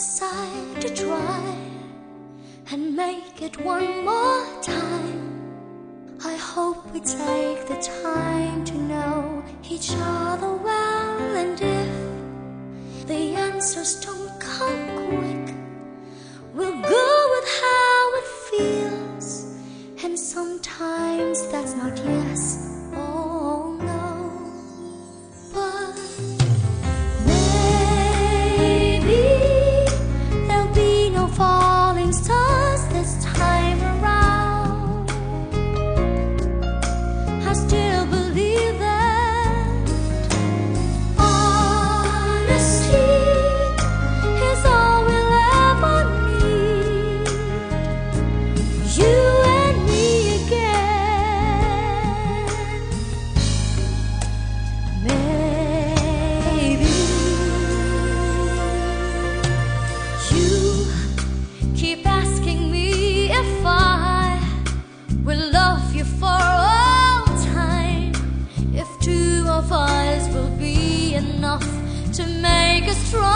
side to try and make it one more time. I hope we take the time to know each other well, and if the answer's enough to make us strong